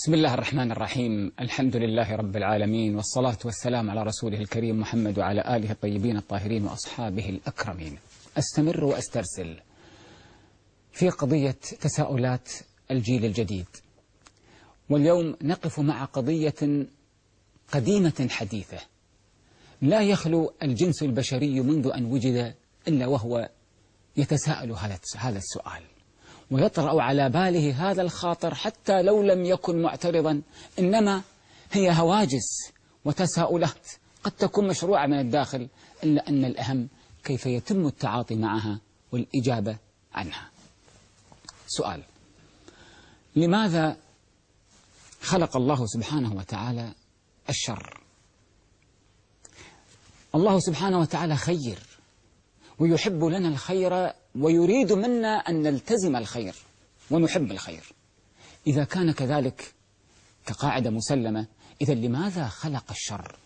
بسم الله الرحمن الرحيم. الحمد لله رب العالمين والصلاة والسلام على رسوله الكريم محمد وعلى آله الطيبين الطاهرين وأصحابه الأكرمين. أستمر وأسترسل في قضية تساؤلات الجيل الجديد. واليوم نقف مع قضية قديمة حديثة. لا يخلو الجنس البشري منذ أن وجد إلا وهو يتساءل هذا السؤال. ويطرأ على باله هذا الخاطر حتى لو لم يكن معترضا. إنما هي هواجس وتساؤلات قد تكون مشروعة من الداخل إلا أن الأهم كيف يتم التعاطي معها والإجابة عنها. سؤال لماذا خلق الله سبحانه وتعالى الشر؟ الله سبحانه وتعالى خير ويحب لنا الخير ويريد منا أن نلتزم الخير ونحب الخير. إذا كان كذلك كقاعدة مسلمة إذا لماذا خلق الشر؟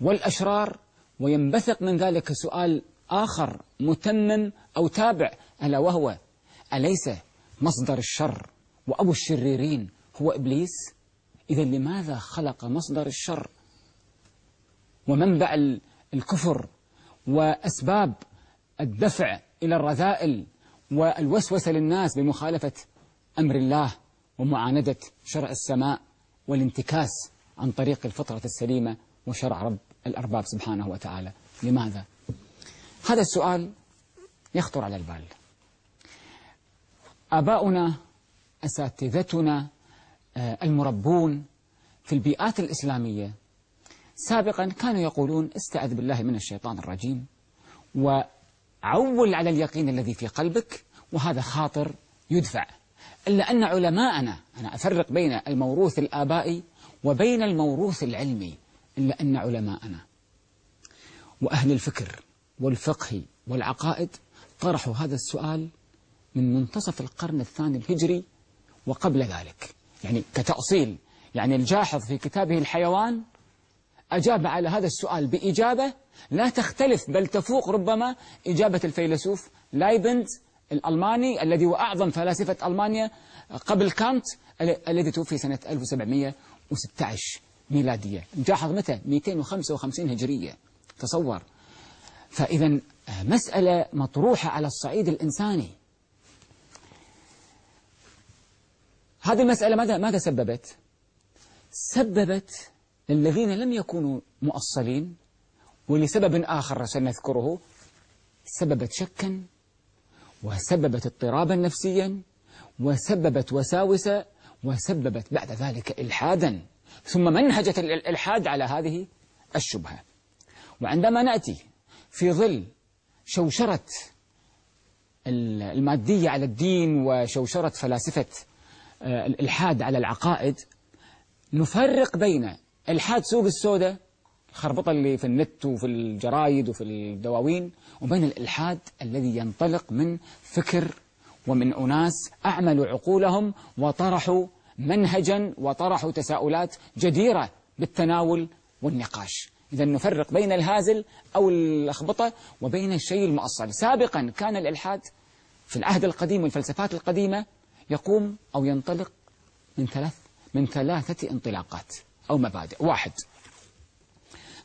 والأشرار وينبثق من ذلك سؤال آخر متمم أو تابع ألا وهو أليس مصدر الشر وأبو الشريرين هو إبليس؟ إذا لماذا خلق مصدر الشر؟ ومنبع الكفر وأسباب الدفع إلى الرذائل والوسوسة للناس بمخالفة أمر الله ومعاندة شرع السماء والانتكاس عن طريق الفطرة السليمة وشرع رب الأرباب سبحانه وتعالى لماذا؟ هذا السؤال يخطر على البال آباؤنا أساتذتنا آه، المربون في البيئات الإسلامية سابقا كانوا يقولون استعذ بالله من الشيطان الرجيم وعول على اليقين الذي في قلبك وهذا خاطر يدفع. إلا أن علماءنا أنا أفرق بين الموروث الآبائي وبين الموروث العلمي إلا أن علماءنا وأهل الفكر والفقه والعقائد طرحوا هذا السؤال من منتصف القرن الثاني الهجري وقبل ذلك. يعني كتأصيل. يعني الجاحظ في كتابه الحيوان أجاب على هذا السؤال بإجابة لا تختلف بل تفوق ربما إجابة الفيلسوف لايبنز الألماني الذي هو أعظم فلاسفة ألمانيا قبل كانت الذي توفي سنة 1716 ميلادية. جاحظ متى؟ 255 هجرية. تصور. فإذا مسألة مطروحة على الصعيد الإنساني. هذه المسألة ماذا ماذا سببت؟ سببت للذين لم يكونوا مؤصلين ولسبب آخر سنذكره سببت شكا وسببت اضطرابا نفسيا وسببت وساوس وسببت بعد ذلك إلحادا. ثم منهجت الإلحاد على هذه الشبهة. وعندما نأتي في ظل شوشرة المادية على الدين وشوشرة فلاسفة آه، الإلحاد على العقائد نفرق بين إلحاد سوق السوداء الخربطة اللي في النت وفي الجرايد وفي الدواوين وبين الإلحاد الذي ينطلق من فكر ومن أناس أعملوا عقولهم وطرحوا منهجا وطرحوا تساؤلات جديرة بالتناول والنقاش. إذا نفرق بين الهازل أو الأخبطة وبين الشيء المؤصل. سابقا كان الإلحاد في العهد القديم والفلسفات القديمة يقوم أو ينطلق من ثلاث من ثلاثة انطلاقات. أو مبادئ. واحد.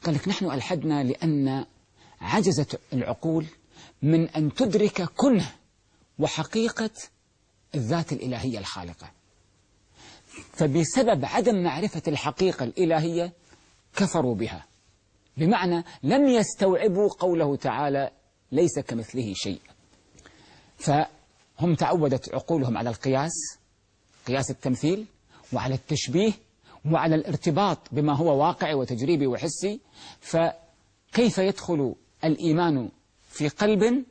قال لك نحن ألحدنا لأن عجزت العقول من أن تدرك كنه وحقيقة الذات الإلهية الخالقة. فبسبب عدم معرفة الحقيقة الإلهية كفروا بها. بمعنى لم يستوعبوا قوله تعالى ليس كمثله شيء. فهم تعودت عقولهم على القياس قياس التمثيل وعلى التشبيه وعلى الارتباط بما هو واقعي وتجريبي وحسي فكيف يدخل الإيمان في قلب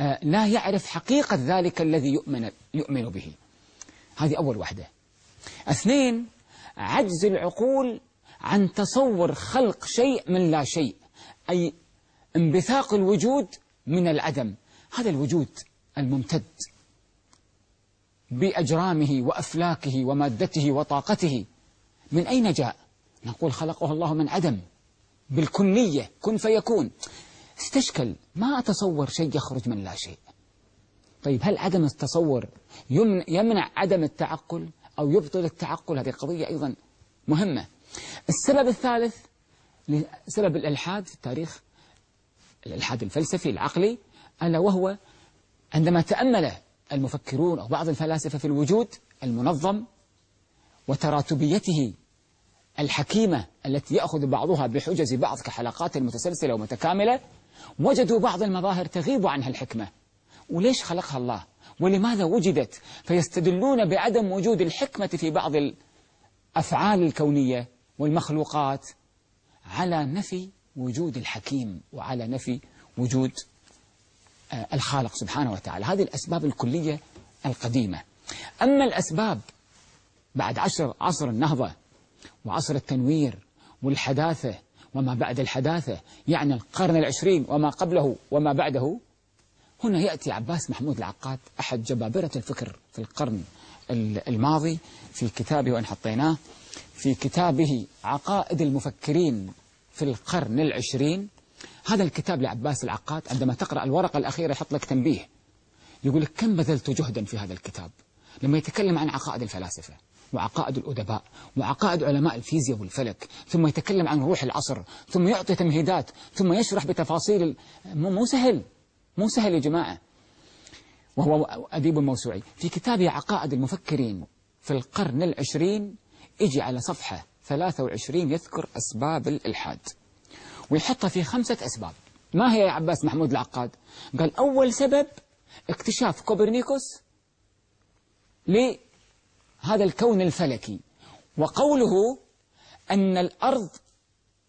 آه، لا يعرف حقيقة ذلك الذي يؤمن, يؤمن به. هذه أول وحدة. اثنين عجز العقول عن تصور خلق شيء من لا شيء أي انبثاق الوجود من العدم. هذا الوجود الممتد بأجرامه وأفلاكه ومادته وطاقته. من أين جاء؟ نقول خلقه الله من عدم بالكلية كن فيكون. استشكل ما أتصور شيء يخرج من لا شيء. طيب هل عدم التصور يمنع عدم التعقل أو يبطل التعقل؟ هذه قضية أيضا مهمة. السبب الثالث سبب الإلحاد في التاريخ الإلحاد الفلسفي العقلي ألا وهو عندما تأمل المفكرون أو بعض الفلاسفة في الوجود المنظم وتراتبيته الحكيمة التي يأخذ بعضها بحجز بعض كحلقات متسلسلة ومتكاملة وجدوا بعض المظاهر تغيب عنها الحكمة. وليش خلقها الله؟ ولماذا وجدت؟ فيستدلون بعدم وجود الحكمة في بعض الأفعال الكونية والمخلوقات على نفي وجود الحكيم وعلى نفي وجود آه، الخالق سبحانه وتعالى. هذه الأسباب الكلية القديمة. أما الأسباب بعد عشر عصر النهضة وعصر التنوير والحداثة وما بعد الحداثة يعني القرن العشرين وما قبله وما بعده. هنا يأتي عباس محمود العقاد أحد جبابرة الفكر في القرن الماضي في كتابه وإن حطيناه في كتابه عقائد المفكرين في القرن العشرين. هذا الكتاب لعباس العقاد عندما تقرأ الورقة الأخيرة يحط لك تنبيه. يقول لك كم بذلت جهدا في هذا الكتاب؟ لما يتكلم عن عقائد الفلاسفة. وعقائد الأدباء وعقائد علماء الفيزياء والفلك ثم يتكلم عن روح العصر ثم يعطي تمهيدات ثم يشرح بتفاصيل مو سهل مو سهل يا جماعة. وهو أديب موسوعي. في كتابه عقائد المفكرين في القرن العشرين يجي على صفحة 23 يذكر أسباب الإلحاد. ويحطها في خمسة أسباب. ما هي يا عباس محمود العقاد؟ قال أول سبب اكتشاف كوبرنيكوس لهذا الكون الفلكي. وقوله أن الأرض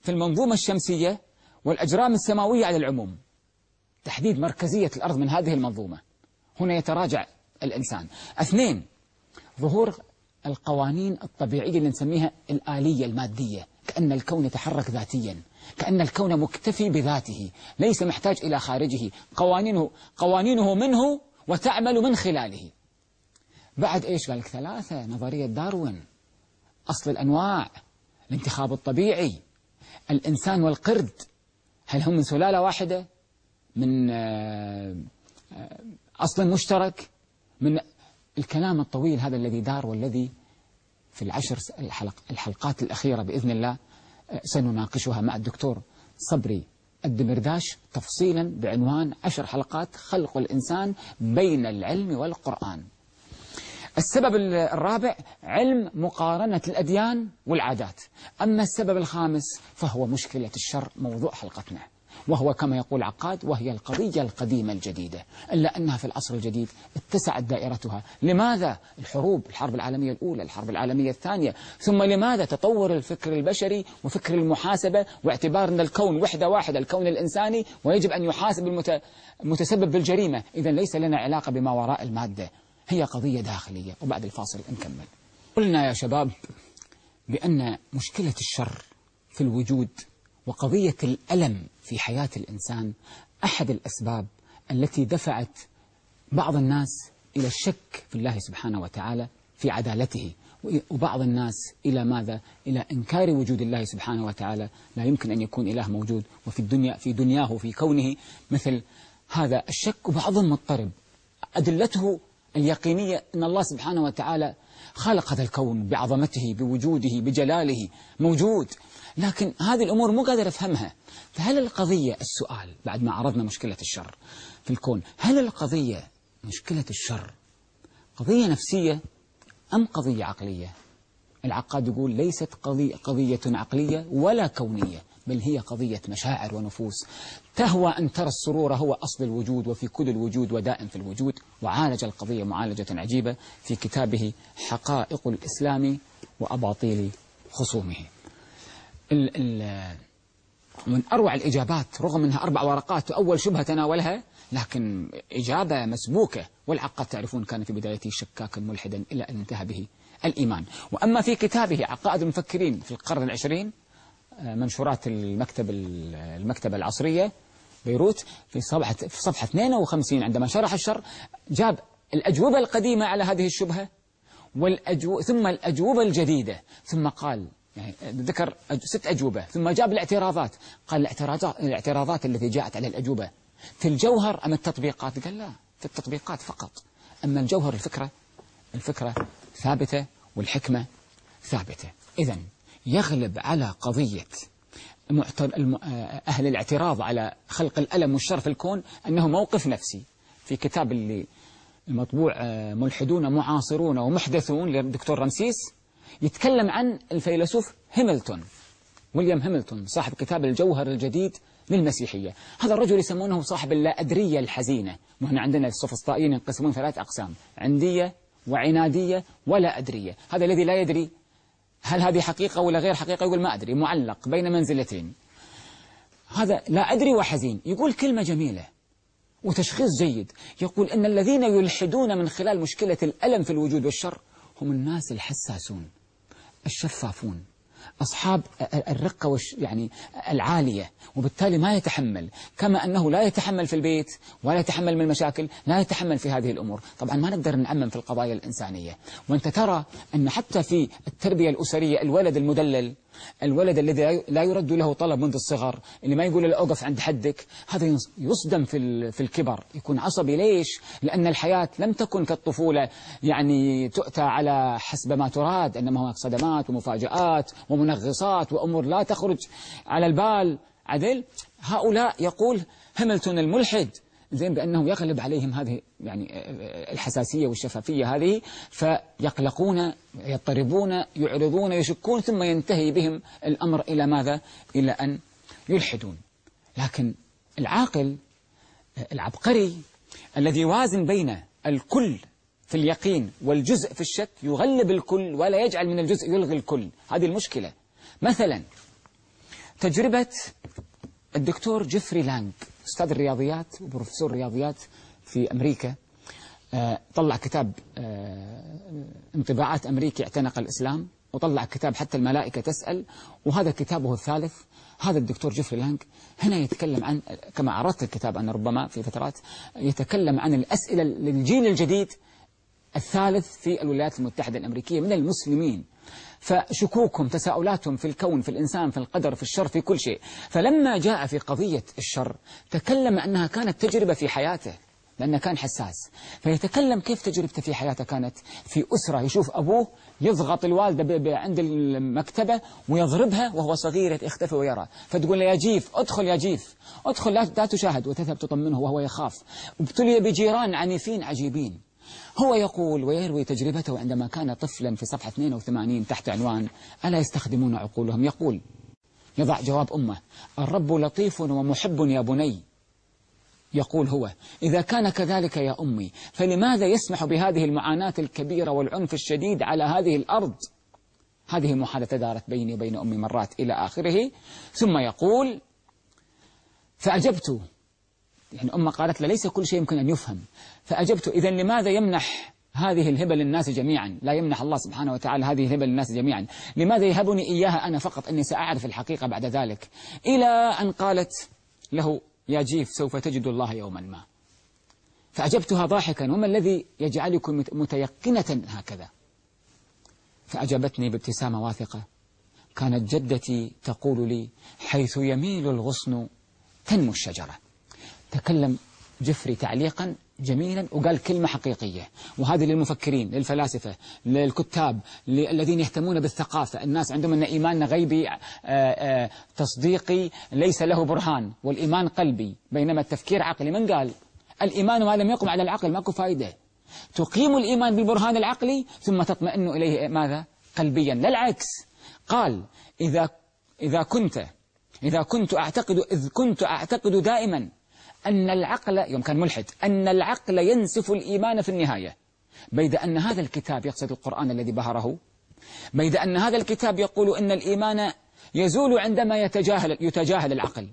في المنظومة الشمسية والأجرام السماوية على العموم. تحديد مركزية الأرض من هذه المنظومة. هنا يتراجع الإنسان. اثنين ظهور القوانين الطبيعية اللي نسميها الآلية المادية. كأن الكون يتحرك ذاتيا. كأن الكون مكتفي بذاته. ليس محتاج إلى خارجه. قوانينه, قوانينه منه وتعمل من خلاله. بعد إيش قال لك؟ ثلاثة. نظرية داروين. أصل الأنواع. الانتخاب الطبيعي. الإنسان والقرد. هل هم من سلالة واحدة؟ من آه، أصل مشترك؟ من الكلام الطويل هذا الذي دار والذي في العشر الحلق الحلقات الأخيرة بإذن الله آه، سنناقشها مع الدكتور صبري الدمرداش تفصيلا بعنوان عشر حلقات خلق الإنسان بين العلم والقرآن. السبب الرابع علم مقارنة الأديان والعادات. أما السبب الخامس فهو مشكلة الشر موضوع حلقتنا وهو كما يقول عقاد وهي القضية القديمة الجديدة إلا أنها في العصر الجديد اتسعت دائرتها. لماذا الحروب الحرب العالمية الأولى الحرب العالمية الثانية؟ ثم لماذا تطور الفكر البشري وفكر المحاسبة واعتبار أن الكون وحدة واحدة الكون الإنساني ويجب أن يحاسب المتسبب بالجريمة؟ إذا ليس لنا علاقة بما وراء المادة. هي قضية داخلية وبعد الفاصل نكمل. قلنا يا شباب بأن مشكلة الشر في الوجود وقضية الألم في حياة الإنسان أحد الأسباب التي دفعت بعض الناس إلى الشك في الله سبحانه وتعالى في عدالته وبعض الناس إلى ماذا؟ إلى إنكار وجود الله سبحانه وتعالى. لا يمكن أن يكون إله موجود وفي الدنيا في دنياه في كونه مثل هذا الشك. وبعضهم مضطرب أدلته اليقينية أن الله سبحانه وتعالى خلق هذا الكون بعظمته بوجوده بجلاله موجود. لكن هذه الأمور مو قادر أفهمها. فهل القضية السؤال بعد ما عرضنا مشكلة الشر في الكون هل القضية مشكلة الشر قضية نفسية أم قضية عقلية؟ العقاد يقول ليست قضية, قضية عقلية ولا كونية. بل هي قضية مشاعر ونفوس. تهوى أن ترى السرور هو أصل الوجود وفي كل الوجود ودائم في الوجود. وعالج القضية معالجة عجيبة في كتابه حقائق الإسلام وأباطيل خصومه. ال ال من أروع الإجابات رغم أنها أربع ورقات وأول شبهة تناولها لكن إجابة مسبوكة والعقاد تعرفون كان في بدايته شكاكا ملحدا إلى أن انتهى به الإيمان. وأما في كتابه عقائد المفكرين في القرن العشرين منشورات المكتب المكتبة العصرية بيروت في صفحة, في صفحة 52 عندما شرح الشر جاب الأجوبة القديمة على هذه الشبهة والأجو... ثم الأجوبة الجديدة ثم قال يعني ذكر ست أجوبة ثم جاب الاعتراضات قال الاعتراضات, الاعتراضات التي جاءت على الأجوبة في الجوهر أم التطبيقات؟ قال لا في التطبيقات فقط. أما الجوهر الفكرة الفكرة ثابتة والحكمة ثابتة. إذا يغلب على قضية أهل الاعتراض على خلق الألم والشر في الكون أنه موقف نفسي. في كتاب اللي المطبوع آه، ملحدون معاصرون ومحدثون للدكتور رمسيس يتكلم عن الفيلسوف هيملتون ويليام هيملتون صاحب كتاب الجوهر الجديد للمسيحية. هذا الرجل يسمونه صاحب اللا أدرية الحزينة. وهنا عندنا السوفسطائيين ينقسمون ثلاث أقسام عندية وعنادية ولا أدرية هذا الذي لا يدري هل هذه حقيقة ولا غير حقيقة؟ يقول ما أدري معلق بين منزلتين. هذا لا أدري وحزين. يقول كلمة جميلة وتشخيص جيد. يقول إن الذين يلحدون من خلال مشكلة الألم في الوجود والشر هم الناس الحساسون الشفافون. أصحاب الرقة وش يعني العالية وبالتالي ما يتحمل كما أنه لا يتحمل في البيت ولا يتحمل من المشاكل لا يتحمل في هذه الأمور. طبعا ما نقدر نعمم في القضايا الإنسانية. وأنت ترى أن حتى في التربية الأسرية الولد المدلل الولد الذي لا يرد له طلب منذ الصغر اللي ما يقول له أوقف عند حدك هذا يصدم في في الكبر يكون عصبي. ليش؟ لأن الحياة لم تكن كالطفولة. يعني تؤتى على حسب ما تراد إنما هناك صدمات ومفاجآت ومنغصات وأمور لا تخرج على البال. عدل؟ هؤلاء يقول هملتون الملحد. زين بأنه يغلب عليهم هذه يعني الحساسية والشفافية هذه فيقلقون يضطربون يعرضون يشكون ثم ينتهي بهم الأمر إلى ماذا؟ إلى أن يلحدون. لكن العاقل العبقري الذي يوازن بين الكل في اليقين والجزء في الشك يغلب الكل ولا يجعل من الجزء يلغي الكل. هذه المشكلة. مثلا تجربة الدكتور جيفري لانج أستاذ الرياضيات وبروفيسور الرياضيات في أمريكا آه، طلع كتاب آه، انطباعات أمريكي اعتنق الإسلام وطلع كتاب حتى الملائكة تسأل وهذا كتابه الثالث هذا الدكتور جيفري لانج هنا يتكلم عن كما عرضت الكتاب أنا ربما في فترات يتكلم عن الأسئلة للجيل الجديد الثالث في الولايات المتحدة الأمريكية من المسلمين. فشكوكهم تساؤلاتهم في الكون في الإنسان في القدر في الشر في كل شيء. فلما جاء في قضية الشر تكلم أنها كانت تجربة في حياته لأنه كان حساس. فيتكلم كيف تجربته في حياته كانت؟ في أسرة يشوف أبوه يضغط الوالدة عند المكتبة ويضربها وهو صغير يختفي ويرى. فتقول له يا جيف ادخل يا جيف. ادخل لا تشاهد. وتذهب تطمنه وهو يخاف. ابتلي بجيران عنيفين عجيبين. هو يقول ويروي تجربته عندما كان طفلا في صفحة 82 تحت عنوان ألا يستخدمون عقولهم؟ يقول يضع جواب أمه الرب لطيف ومحب يا بني. يقول هو إذا كان كذلك يا أمي فلماذا يسمح بهذه المعاناة الكبيرة والعنف الشديد على هذه الأرض؟ هذه محادثة دارت بيني وبين أمي مرات إلى آخره ثم يقول فأجبت يعني أمة قالت له ليس كل شيء يمكن أن يفهم. فأجبت إذا لماذا يمنح هذه الهبة للناس جميعا؟ لا يمنح الله سبحانه وتعالى هذه الهبة للناس جميعا. لماذا يهبني إياها أنا فقط؟ أني سأعرف الحقيقة بعد ذلك. إلى أن قالت له يا جيف سوف تجد الله يوما ما. فأجبتها ضاحكا وما الذي يجعلكم متيقنة هكذا؟ فأجابتني بابتسامة واثقة كانت جدتي تقول لي حيث يميل الغصن تنمو الشجرة. تكلم جفري تعليقا جميلا وقال كلمة حقيقية. وهذه للمفكرين للفلاسفة للكتاب الذين يهتمون بالثقافة. الناس عندهم أن إيماننا غيبي آه، آه، تصديقي ليس له برهان والإيمان قلبي بينما التفكير عقلي. من قال؟ الإيمان ما لم يقم على العقل ماكو فايدة. تقيم الإيمان بالبرهان العقلي ثم تطمئن إليه ماذا؟ قلبيا. لا العكس. قال إذا إذا كنت إذا كنت أعتقد إذ كنت أعتقد دائما أن العقل يوم كان ملحد أن العقل ينسف الإيمان في النهاية. بيد أن هذا الكتاب يقصد القرآن الذي بهره. بيد أن هذا الكتاب يقول أن الإيمان يزول عندما يتجاهل, يتجاهل العقل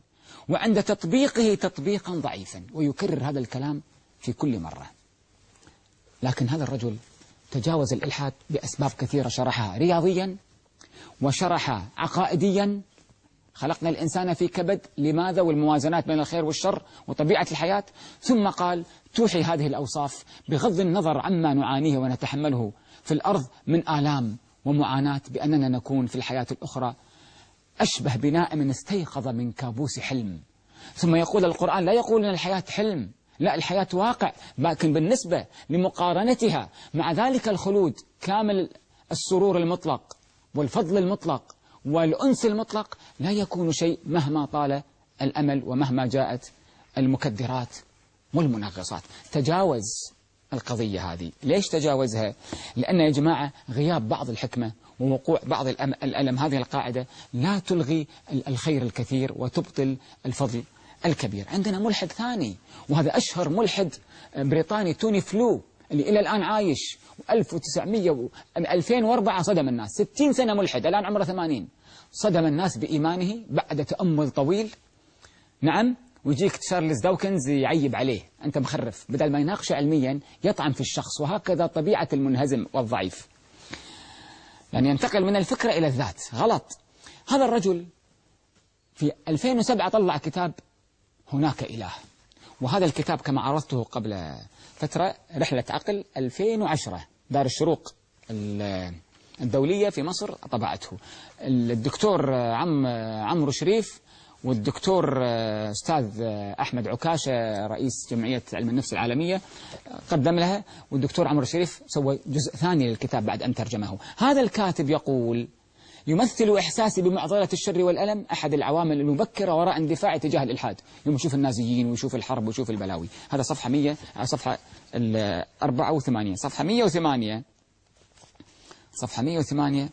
وعند تطبيقه تطبيقا ضعيفا ويكرر هذا الكلام في كل مرة. لكن هذا الرجل تجاوز الإلحاد بأسباب كثيرة شرحها رياضيا وشرح عقائديا خلقنا الإنسان في كبد لماذا؟ والموازنات بين الخير والشر وطبيعة الحياة. ثم قال توحي هذه الأوصاف بغض النظر عما نعانيه ونتحمله. في الأرض من آلام ومعاناة بأننا نكون في الحياة الأخرى. أشبه بنائم استيقظ من كابوس حلم. ثم يقول القرآن لا يقول أن الحياة حلم. لا الحياة واقع لكن بالنسبة لمقارنتها مع ذلك الخلود كامل السرور المطلق والفضل المطلق والأنس المطلق لا يكون شيء مهما طال الأمل ومهما جاءت المكدرات والمنغصات تجاوز القضية هذه. ليش تجاوزها؟ لأن يا جماعة غياب بعض الحكمة ووقوع بعض الألم. هذه القاعدة لا تلغي الخير الكثير وتبطل الفضل الكبير. عندنا ملحد ثاني وهذا أشهر ملحد بريطاني توني فلو. اللي إلى الآن عايش 1900 2004 صدم الناس. 60 سنة ملحد الآن عمره 80 صدم الناس بإيمانه بعد تأمل طويل. نعم ويجيك تشارلز داوكنز يعيب عليه. أنت مخرف. بدل ما يناقشه علميا يطعن في الشخص وهكذا طبيعة المنهزم والضعيف. يعني ينتقل من الفكرة إلى الذات. غلط. هذا الرجل في 2007 طلع كتاب هناك إله. وهذا الكتاب كما عرضته قبل فترة رحلة عقل 2010 دار الشروق الدولية في مصر طبعته. الدكتور عم عمرو شريف والدكتور أستاذ أحمد عكاشة رئيس جمعية علم النفس العالمية قدم لها والدكتور عمرو الشريف سوى جزء ثاني للكتاب بعد أن ترجمه. هذا الكاتب يقول يمثل إحساسي بمعضلة الشر والألم أحد العوامل المبكرة وراء اندفاعي تجاه الإلحاد. يوم يشوف النازيين ويشوف الحرب ويشوف البلاوي. هذا صفحة 100 آه، صفحة 84 صفحة 108 صفحة 108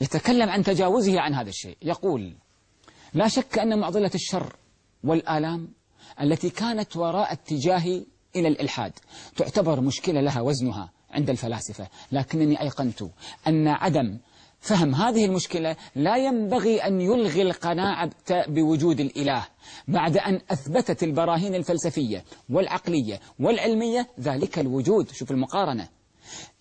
يتكلم عن تجاوزه عن هذا الشيء. يقول لا شك أن معضلة الشر والآلام التي كانت وراء اتجاهي إلى الإلحاد تعتبر مشكلة لها وزنها عند الفلاسفة. لكنني أيقنت أن عدم فهم هذه المشكلة لا ينبغي أن يلغي القناعة بوجود الإله بعد أن أثبتت البراهين الفلسفية والعقلية والعلمية ذلك الوجود. شوف المقارنة.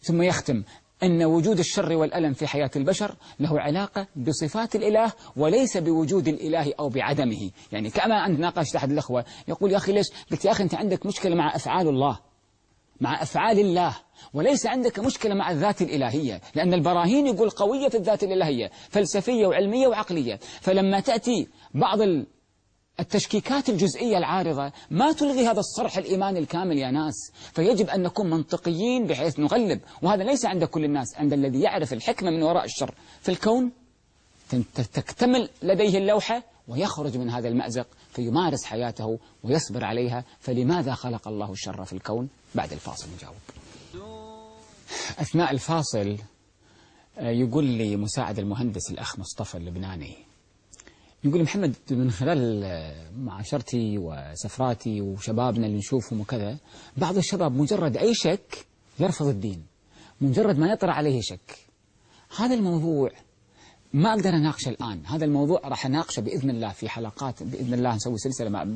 ثم يختم. أن وجود الشر والألم في حياة البشر له علاقة بصفات الإله وليس بوجود الإله أو بعدمه. يعني كما أنت ناقشت أحد الأخوة يقول يا أخي ليش؟ قلت يا أخي أنت عندك مشكلة مع أفعال الله. مع أفعال الله. وليس عندك مشكلة مع الذات الإلهية لأن البراهين يقول قوية الذات الإلهية فلسفية وعلمية وعقلية. فلما تأتي بعض التشكيكات الجزئية العارضة ما تلغي هذا الصرح الإيماني الكامل يا ناس. فيجب أن نكون منطقيين بحيث نغلب. وهذا ليس عند كل الناس عند الذي يعرف الحكمة من وراء الشر. في الكون تكتمل لديه اللوحة ويخرج من هذا المأزق فيمارس حياته ويصبر عليها فلماذا خلق الله الشر في الكون؟ بعد الفاصل نجاوب. أثناء الفاصل آه، يقول لي مساعد المهندس الأخ مصطفى اللبناني. يقول محمد من خلال معاشرتي وسفراتي وشبابنا اللي نشوفهم وكذا بعض الشباب مجرد أي شك يرفض الدين مجرد ما يطرأ عليه شك. هذا الموضوع ما أقدر أناقشه الآن. هذا الموضوع راح أناقشه بإذن الله في حلقات بإذن الله نسوي سلسلة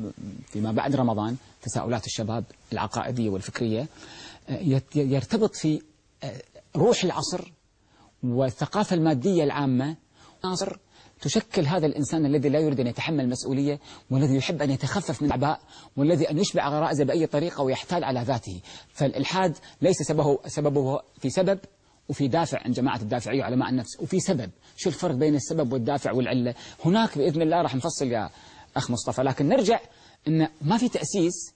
فيما بعد رمضان تساؤلات الشباب العقائدية والفكرية. يرتبط في روح العصر والثقافة المادية العامة. ناصر تشكل هذا الإنسان الذي لا يريد أن يتحمل مسؤولية والذي يحب أن يتخفف من الأعباء والذي أن يشبع غرائزه بأي طريقة ويحتال على ذاته. فالإلحاد ليس سببه, سببه في سبب وفي دافع عند جماعة الدافعية وعلماء النفس وفي سبب شو الفرق بين السبب والدافع والعلة؟ هناك بإذن الله راح نفصل يا أخ مصطفى لكن نرجع أن ما في تأسيس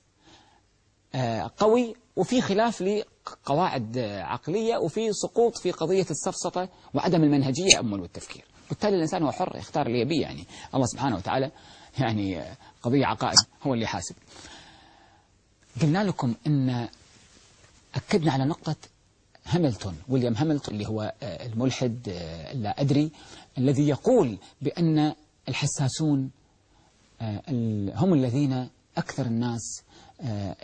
آه، قوي وفي خلاف لقواعد عقلية وفي سقوط في قضية السفسطة وعدم المنهجية أمل والتفكير. بالتالي الإنسان هو حر يختار اللي يبيه يعني الله سبحانه وتعالى يعني قضية عقائد هو اللي يحاسب. قلنا لكم أن أكدنا على نقطة هاملتون ويليام هاملتون اللي هو آه، الملحد آه، لا أدري الذي يقول بأن الحساسون آه، هم الذين أكثر الناس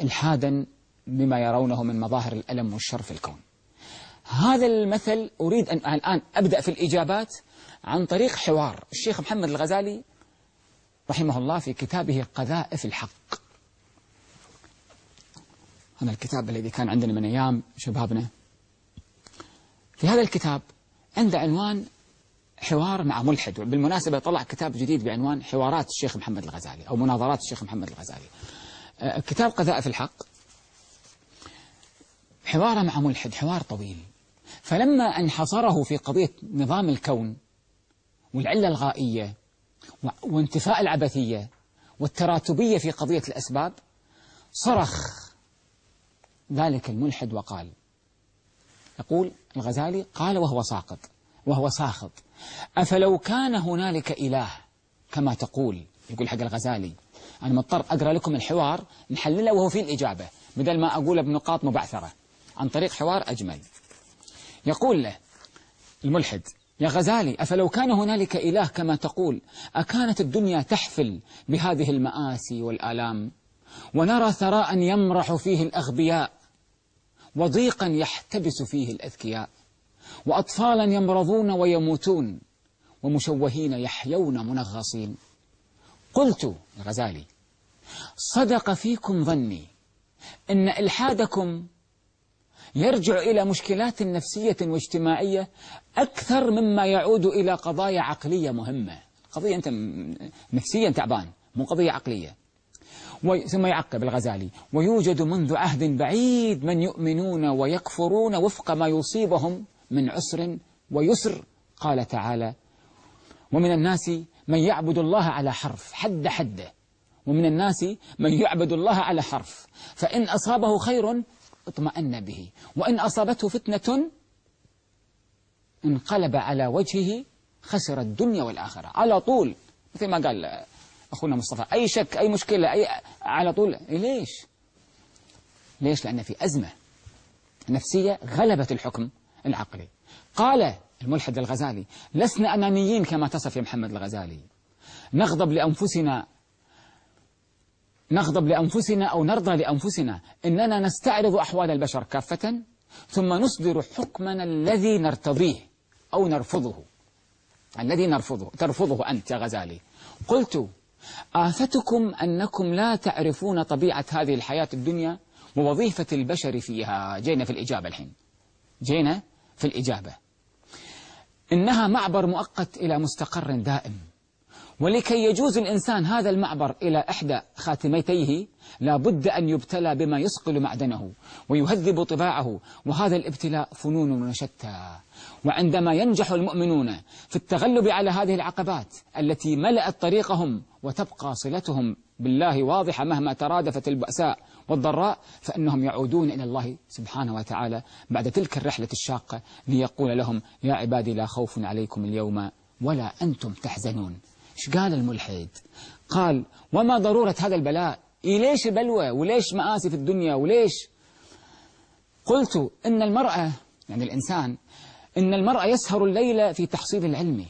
إلحادا بما يرونه من مظاهر الألم والشر في الكون. هذا المثل أريد أن الآن أبدأ في الإجابات عن طريق حوار. الشيخ محمد الغزالي رحمه الله في كتابه قذائف الحق. هذا الكتاب الذي كان عندنا من أيام شبابنا. في هذا الكتاب عنده عنوان حوار مع ملحد. بالمناسبة طلع كتاب جديد بعنوان حوارات الشيخ محمد الغزالي أو مناظرات الشيخ محمد الغزالي. آه، كتاب قذائف الحق. حواره مع ملحد حوار طويل. فلما انحصره في قضية نظام الكون والعلة الغائية وانتفاء العبثية والتراتبية في قضية الأسباب صرخ ذلك الملحد وقال يقول الغزالي قال وهو ساقط وهو ساخط. أفلو كان هنالك إله؟ كما تقول يقول حق الغزالي. أنا مضطر أقرأ لكم الحوار نحلله وهو في الإجابة بدل ما أقوله بنقاط مبعثرة. عن طريق حوار أجمل. يقول له الملحد يا غزالي أفلو كان هنالك إله كما تقول؟ أكانت الدنيا تحفل بهذه المآسي والآلام؟ ونرى ثراء يمرح فيه الأغبياء وضيقا يحتبس فيه الأذكياء وأطفالا يمرضون ويموتون ومشوهين يحيون منغصين. قلت الغزالي صدق فيكم ظني إن إلحادكم يرجع إلى مشكلات نفسية واجتماعية أكثر مما يعود إلى قضايا عقلية مهمة. قضية أنت نفسيا تعبان مو قضية عقلية. ثم يعقب الغزالي. ويوجد منذ عهد بعيد من يؤمنون ويكفرون وفق ما يصيبهم من عسر ويسر. قال تعالى ومن الناس من يعبد الله على حرف حد حده ومن الناس من يعبد الله على حرف. فإن أصابه خير اطمأن به. وإن أصابته فتنة انقلب على وجهه خسر الدنيا والآخرة. على طول مثل ما قال أخونا مصطفى. أي شك أي مشكلة أي على طول ليش؟ ليش؟ لأن في أزمة نفسية غلبت الحكم العقلي. قال الملحد الغزالي لسنا أنانيين كما تصف يا محمد الغزالي. نغضب لأنفسنا نغضب لأنفسنا أو نرضى لأنفسنا. إننا نستعرض أحوال البشر كافة ثم نصدر حكمنا الذي نرتضيه أو نرفضه. الذي نرفضه ترفضه أنت يا غزالي. قلت آفتكم أنكم لا تعرفون طبيعة هذه الحياة الدنيا ووظيفة البشر فيها. جينا في الإجابة الحين. جينا في الإجابة. إنها معبر مؤقت إلى مستقر دائم. ولكي يجوز الإنسان هذا المعبر إلى إحدى خاتميتيه لا بد أن يبتلى بما يصقل معدنه ويهذب طباعه وهذا الابتلاء فنون شتى وعندما ينجح المؤمنون في التغلب على هذه العقبات التي ملأت طريقهم وتبقى صلتهم بالله واضحة مهما ترادفت البأساء والضراء فإنهم يعودون إلى الله سبحانه وتعالى بعد تلك الرحلة الشاقة ليقول لهم يا عبادي لا خوف عليكم اليوم ولا أنتم تحزنون. إيش قال الملحد؟ قال وما ضرورة هذا البلاء؟ إيه ليش بلوى؟ وليش مآسي في الدنيا؟ وليش؟ قلت إن المرأة يعني الإنسان إن المرأة يسهر الليل في تحصيل العلم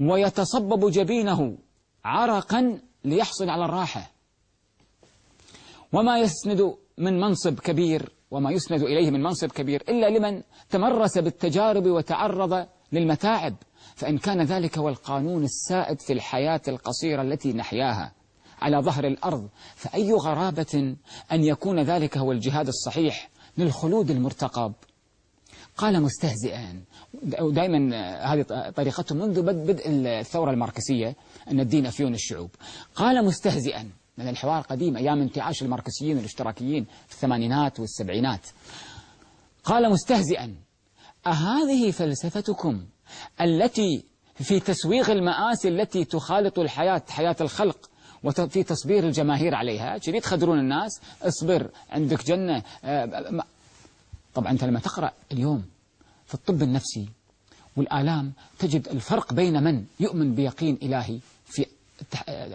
ويتصبب جبينه عرقا ليحصل على الراحة وما يسند من منصب كبير وما يسند إليه من منصب كبير إلا لمن تمرس بالتجارب وتعرض للمتاعب. فإن كان ذلك هو القانون السائد في الحياة القصيرة التي نحياها. على ظهر الأرض فأي غرابة أن يكون ذلك هو الجهاد الصحيح للخلود المرتقب. قال مستهزئا. ودائما هذه طريقته منذ بدء الثورة الماركسية أن الدين أفيون الشعوب. قال مستهزئا. من الحوار قديم أيام انتعاش الماركسيين والاشتراكيين في الثمانينات والسبعينات. قال مستهزئا. أهذه فلسفتكم التي في تسويغ المآسي التي تخالط الحياة حياة الخلق وفي تصبير الجماهير عليها. تريد تخدرون الناس اصبر عندك جنة. آه، طبعا أنت لما تقرأ اليوم في الطب النفسي والآلام تجد الفرق بين من يؤمن بيقين إلهي في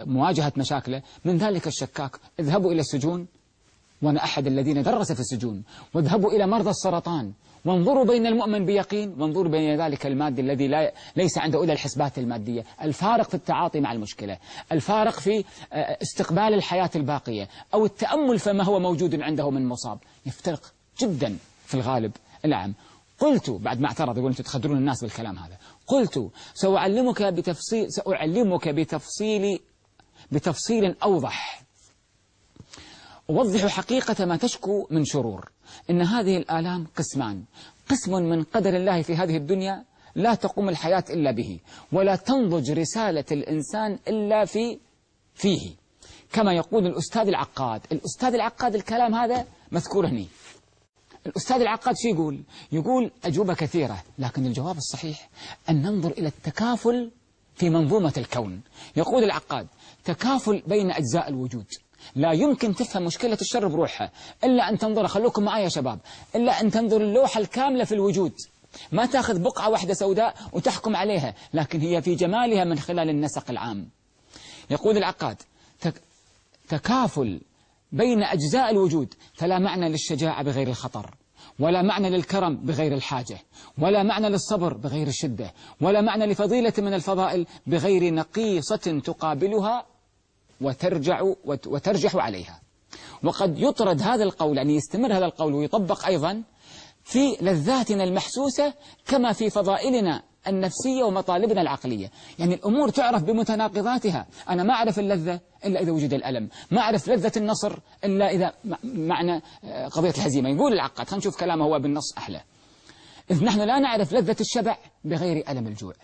مواجهة مشاكله. من ذلك الشكاك اذهبوا إلى السجون. وأنا أحد الذين درس في السجون. واذهبوا إلى مرضى السرطان. وانظروا بين المؤمن بيقين وانظروا بين ذلك المادي الذي لا ليس عنده إلا الحسبات المادية. الفارق في التعاطي مع المشكلة الفارق في آه، استقبال الحياة الباقية أو التأمل فما هو موجود عنده من مصاب. يفترق جدا في الغالب العام. قلت بعد ما اعترض يقول أنتم تخدرون الناس بالكلام هذا. قلت سأعلمك بتفصيل سأعلمك بتفصيل بتفصيل أوضح. أوضح حقيقة ما تشكو من شرور. إن هذه الآلام قسمان. قسم من قدر الله في هذه الدنيا لا تقوم الحياة إلا به ولا تنضج رسالة الإنسان إلا في فيه. كما يقول الأستاذ العقاد. الأستاذ العقاد الكلام هذا مذكور هنا الأستاذ العقاد شو يقول؟ يقول أجوبة كثيرة لكن الجواب الصحيح أن ننظر إلى التكافل في منظومة الكون. يقول العقاد تكافل بين أجزاء الوجود. لا يمكن تفهم مشكلة الشر بروحها إلا أن تنظر خلوكم معي يا شباب. إلا أن تنظر اللوحة الكاملة في الوجود. ما تأخذ بقعة واحدة سوداء وتحكم عليها لكن هي في جمالها من خلال النسق العام. يقول العقاد تكافل بين أجزاء الوجود فلا معنى للشجاعة بغير الخطر ولا معنى للكرم بغير الحاجة ولا معنى للصبر بغير الشدة ولا معنى لفضيلة من الفضائل بغير نقيصة تقابلها وترجع وترجح عليها. وقد يطرد هذا القول يعني يستمر هذا القول ويطبق أيضا في لذاتنا المحسوسة كما في فضائلنا النفسية ومطالبنا العقلية. يعني الأمور تعرف بمتناقضاتها. أنا ما أعرف اللذة إلا إذا وجد الألم. ما أعرف لذة النصر إلا إذا معنى آه، قضية الهزيمة. يقول العقاد خلينا نشوف كلامه هو بالنص أحلى. إذ نحن لا نعرف لذة الشبع بغير ألم الجوع.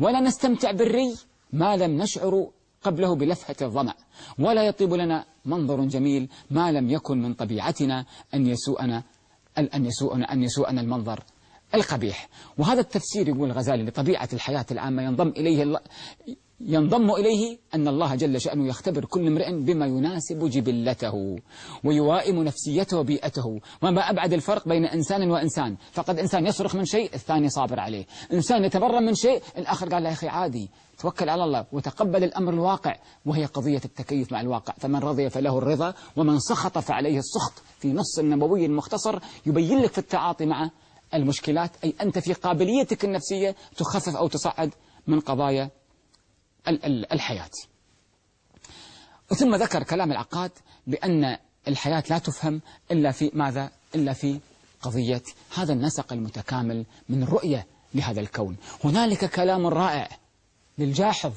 ولا نستمتع بالري ما لم نشعر قبله بلفحة الظمأ. ولا يطيب لنا منظر جميل ما لم يكن من طبيعتنا أن يسوءنا أن يسوءنا أن يسوءنا المنظر القبيح. وهذا التفسير يقول الغزالي لطبيعة الحياة العامة ينضم إليه ينضم إليه أن الله جل شأنه يختبر كل امرئ بما يناسب جبلته ويوائم نفسيته وبيئته. وما أبعد الفرق بين إنسان وإنسان. فقد إنسان يصرخ من شيء الثاني صابر عليه. إنسان يتبرم من شيء الآخر قال يا أخي عادي توكل على الله وتقبل الأمر الواقع. وهي قضية التكيف مع الواقع. فمن رضي فله الرضا ومن سخط فعليه السخط. في نص النبوي المختصر يبين لك في التعاطي مع المشكلات أي أنت في قابليتك النفسية تخفف أو تصعد من قضايا الحياة. ثم ذكر كلام العقاد بأن الحياة لا تفهم إلا في ماذا؟ إلا في قضية هذا النسق المتكامل من الرؤية لهذا الكون. هنالك كلام رائع للجاحظ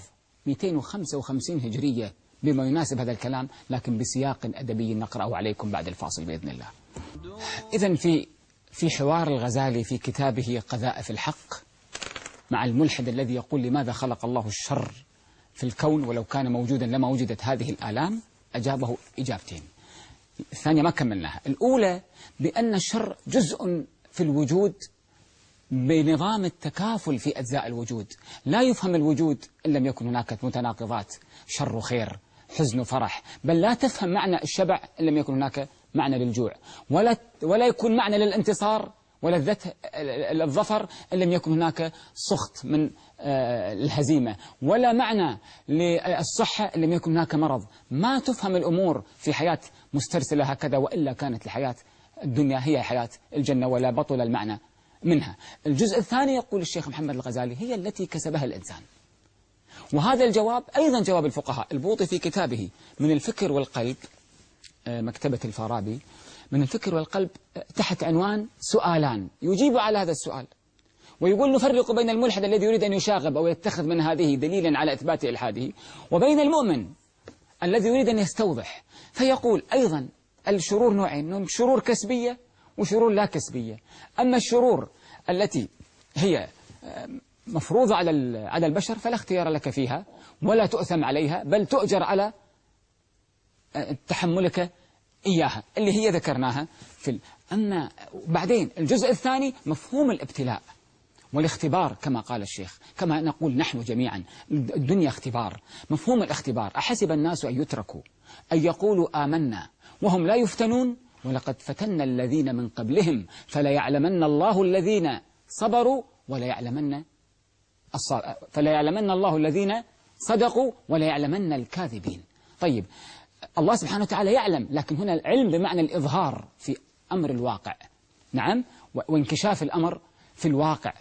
255 هجرية بما يناسب هذا الكلام لكن بسياق أدبي نقرأه عليكم بعد الفاصل بإذن الله. إذا في في حوار الغزالي في كتابه قذائف الحق مع الملحد الذي يقول لماذا خلق الله الشر في الكون ولو كان موجودا لما وجدت هذه الآلام أجابه إجابتين. الثانية ما كملناها. الأولى بأن الشر جزء في الوجود بنظام التكافل في أجزاء الوجود. لا يفهم الوجود إن لم يكن هناك متناقضات شر وخير حزن وفرح. بل لا تفهم معنى الشبع إن لم يكن هناك معنى للجوع. ولا ولا يكون معنى للانتصار ولذة الظفر إن لم يكن هناك سخط من آه، الهزيمة. ولا معنى للصحة إن لم يكن هناك مرض. ما تفهم الأمور في حياة مسترسلة هكذا وإلا كانت الحياة الدنيا هي حياة الجنة ولا بطل المعنى منها. الجزء الثاني يقول الشيخ محمد الغزالي هي التي كسبها الإنسان. وهذا الجواب أيضا جواب الفقهاء البوطي في كتابه من الفكر والقلب آه، مكتبة الفارابي من الفكر والقلب تحت عنوان سؤالان. يجيب على هذا السؤال. ويقول نفرق بين الملحد الذي يريد أن يشاغب أو يتخذ من هذه دليلا على إثبات إلحاده وبين المؤمن الذي يريد أن يستوضح. فيقول أيضا الشرور نوعين شرور كسبية وشرور لا كسبية. أما الشرور التي هي آه، مفروضة على على البشر فلا اختيار لك فيها ولا تؤثم عليها بل تؤجر على آه، تحملك إياها اللي هي ذكرناها في أما بعدين الجزء الثاني مفهوم الابتلاء والاختبار كما قال الشيخ كما نقول نحن جميعا الدنيا اختبار مفهوم الاختبار أحسب الناس أن يتركوا أن يقولوا آمنا وهم لا يفتنون ولقد فتنا الذين من قبلهم فلا يعلمن الله الذين صبروا ولا يعلمن فلا يعلمن الله الذين صدقوا ولا يعلمن الكاذبين. طيب الله سبحانه وتعالى يعلم لكن هنا العلم بمعنى الإظهار في أمر الواقع. نعم؟ وانكشاف الأمر في الواقع.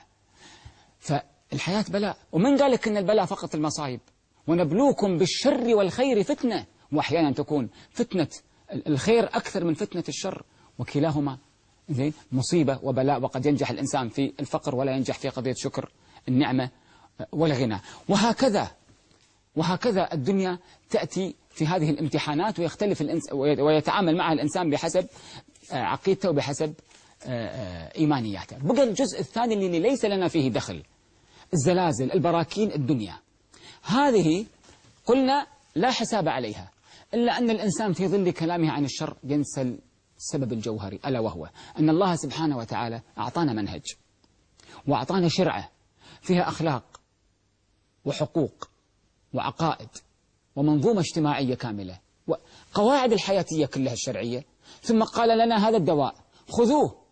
فالحياة بلاء ومن قال لك أن البلاء فقط المصايب؟ ونبلوكم بالشر والخير فتنة. وأحيانا تكون فتنة الخير أكثر من فتنة الشر. وكلاهما زين مصيبة وبلاء. وقد ينجح الإنسان في الفقر ولا ينجح في قضية شكر النعمة والغنى. وهكذا وهكذا الدنيا تأتي في هذه الامتحانات ويختلف الإنس ويتعامل معها الإنسان بحسب آه، عقيدته وبحسب آه، آه، إيمانياته. بقى الجزء الثاني اللي ليس لنا فيه دخل الزلازل البراكين الدنيا. هذه قلنا لا حساب عليها إلا أن الإنسان في ظل كلامه عن الشر ينسى السبب الجوهري ألا وهو أن الله سبحانه وتعالى أعطانا منهج وأعطانا شرعة فيها أخلاق وحقوق وعقائد. ومنظومة اجتماعية كاملة. قواعد الحياتية كلها الشرعية. ثم قال لنا هذا الدواء. خذوه.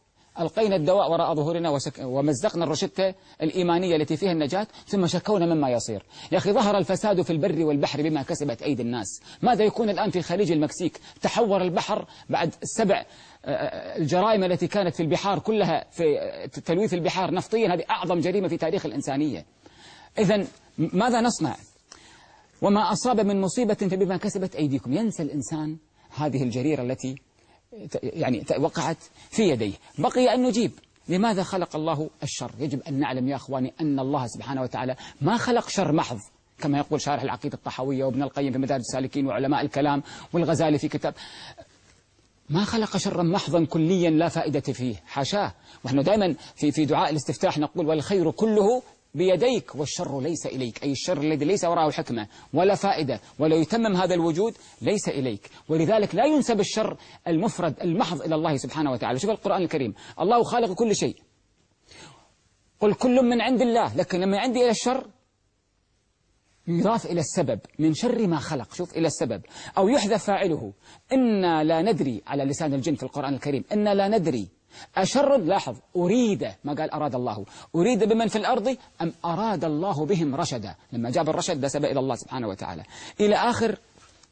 ألقينا الدواء وراء ظهورنا ومزقنا الرشدة الإيمانية التي فيها النجاة. ثم شكونا مما يصير. يا أخي ظهر الفساد في البر والبحر بما كسبت أيدي الناس. ماذا يكون الآن في خليج المكسيك؟ تحور البحر بعد السبع آه، آه، الجرائم التي كانت في البحار كلها في تلويث البحار نفطيا. هذه أعظم جريمة في تاريخ الإنسانية. إذا ماذا نصنع؟ وما أصاب من مصيبة فبما كسبت أيديكم. ينسى الإنسان هذه الجريرة التي يعني وقعت في يديه. بقي أن نجيب. لماذا خلق الله الشر؟ يجب أن نعلم يا أخواني أن الله سبحانه وتعالى ما خلق شر محض. كما يقول شارح العقيدة الطحوية وابن القيم في مدارج السالكين وعلماء الكلام والغزالي في كتاب. ما خلق شرا محضا كليا لا فائدة فيه. حاشاه. ونحن دائما في في دعاء الاستفتاح نقول والخير كله بيديك والشر ليس إليك. أي الشر الذي ليس وراءه حكمة ولا فائدة ولا يتمم هذا الوجود ليس إليك. ولذلك لا ينسب الشر المفرد المحض إلى الله سبحانه وتعالى. شوف القرآن الكريم. الله خالق كل شيء. قل كل من عند الله. لكن لما عندي إلى الشر؟ يضاف إلى السبب. من شر ما خلق. شوف إلى السبب. أو يحذف فاعله. إنا لا ندري. على لسان الجن في القرآن الكريم. إنا لا ندري. أشر لاحظ أريد ما قال أراد الله أريد بمن في الأرض أم أراد الله بهم رشدا. لما جاب الرشد نسب إلى الله سبحانه وتعالى. إلى آخر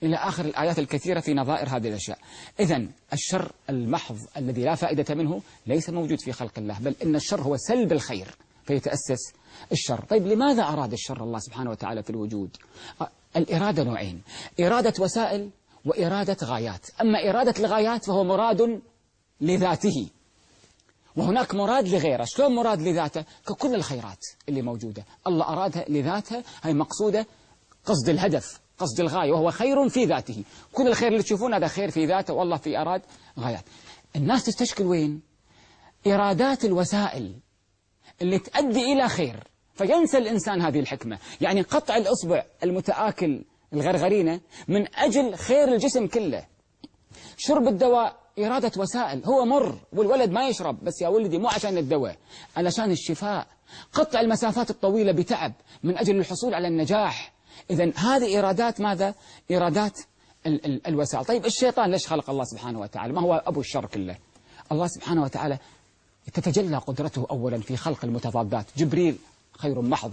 إلى آخر الآيات الكثيرة في نظائر هذه الأشياء. إذا الشر المحض الذي لا فائدة منه ليس موجود في خلق الله بل إن الشر هو سلب الخير فيتأسس الشر. طيب لماذا أراد الشر الله سبحانه وتعالى في الوجود؟ الإرادة نوعين إرادة وسائل وإرادة غايات. أما إرادة الغايات فهو مراد لذاته. وهناك مراد لغيره. شلون مراد لذاته؟ ككل الخيرات اللي موجودة. الله أرادها لذاتها. هي مقصودة قصد الهدف قصد الغاية وهو خير في ذاته. كل الخير اللي تشوفونه هذا خير في ذاته. والله في أراد غايات. الناس تستشكل وين؟ إرادات الوسائل اللي تؤدي إلى خير. فينسى الإنسان هذه الحكمة. يعني قطع الإصبع المتآكل الغرغرينة من أجل خير الجسم كله. شرب الدواء إرادة وسائل. هو مر والولد ما يشرب بس يا ولدي مو عشان الدواء علشان الشفاء. قطع المسافات الطويلة بتعب من أجل الحصول على النجاح. إذا هذه إرادات ماذا؟ إرادات ال ال الوسائل. طيب الشيطان ليش خلق الله سبحانه وتعالى؟ ما هو أبو الشر كله الله سبحانه وتعالى تتجلى قدرته أولا في خلق المتضادات. جبريل خير محض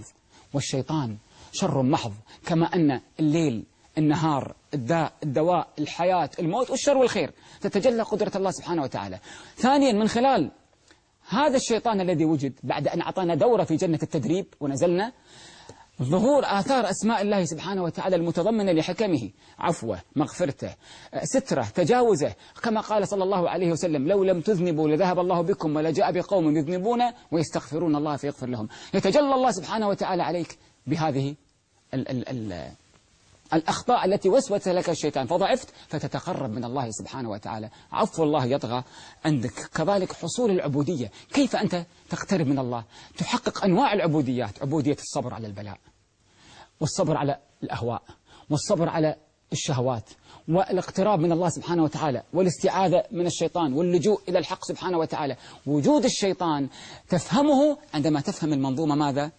والشيطان شر محض كما أن الليل النهار الداء الدواء الحياة الموت والشر والخير. تتجلى قدرة الله سبحانه وتعالى. ثانيا من خلال هذا الشيطان الذي وجد بعد أن أعطانا دورة في جنة التدريب ونزلنا ظهور آثار أسماء الله سبحانه وتعالى المتضمنة لحكمه عفوه مغفرته ستره تجاوزه. كما قال صلى الله عليه وسلم لو لم تذنبوا لذهب الله بكم ولجاء بقوم يذنبون ويستغفرون الله فيغفر لهم. يتجلى الله سبحانه وتعالى عليك بهذه ال ال ال الأخطاء التي وسوس لك الشيطان فضعفت فتتقرب من الله سبحانه وتعالى. عفو الله يطغى عندك. كذلك حصول العبودية. كيف أنت تقترب من الله؟ تحقق أنواع العبوديات. عبودية الصبر على البلاء والصبر على الأهواء والصبر على الشهوات والاقتراب من الله سبحانه وتعالى والاستعاذة من الشيطان واللجوء إلى الحق سبحانه وتعالى. وجود الشيطان تفهمه عندما تفهم المنظومة ماذا؟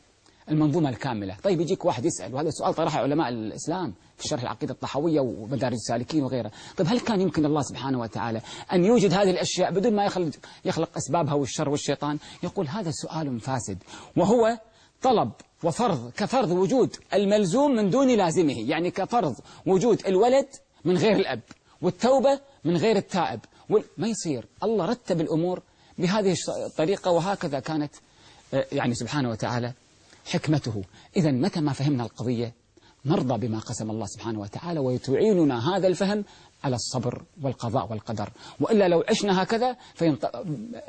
المنظومة الكاملة. طيب يجيك واحد يسأل وهذا سؤال طرحه علماء الإسلام في شرح العقيدة الطحوية ومدارج السالكين وغيره طيب هل كان يمكن الله سبحانه وتعالى أن يوجد هذه الأشياء بدون ما يخلق, يخلق أسبابها والشر والشيطان؟ يقول هذا سؤال فاسد وهو طلب وفرض كفرض وجود الملزوم من دون لازمه يعني كفرض وجود الولد من غير الأب والتوبة من غير التائب. ما يصير؟ الله رتب الأمور بهذه الطريقة وهكذا كانت آه، يعني سبحانه وتعالى حكمته. إذا متى ما فهمنا القضية نرضى بما قسم الله سبحانه وتعالى ويتعيننا هذا الفهم على الصبر والقضاء والقدر. وإلا لو عشنا هكذا فينط...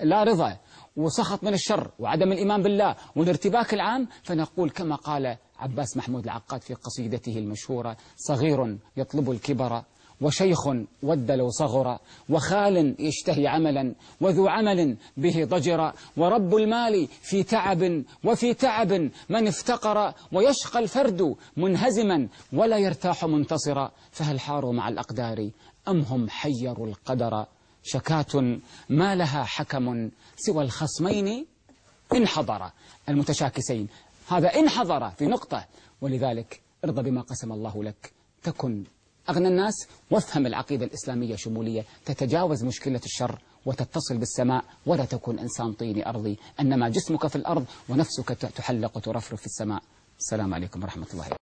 لا رضا وسخط من الشر وعدم الإيمان بالله والارتباك العام فنقول كما قال عباس محمود العقاد في قصيدته المشهورة صغير يطلب الكبر وشيخ ود لو صغر وخال يشتهي عملا وذو عمل به ضجر ورب المال في تعب وفي تعب من افتقر ويشقى الفرد منهزما ولا يرتاح منتصرا فهل حاروا مع الأقدار أم هم حيروا القدر؟ شكاة ما لها حكم سوى الخصمين إن حضر المتشاكسين. هذا إن حضر في نقطة ولذلك ارضى بما قسم الله لك تكن أغنى الناس وافهم العقيدة الإسلامية شمولية. تتجاوز مشكلة الشر وتتصل بالسماء ولا تكون إنسان طيني أرضي. إنما جسمك في الأرض ونفسك تحلق وترفرف في السماء. السلام عليكم ورحمة الله.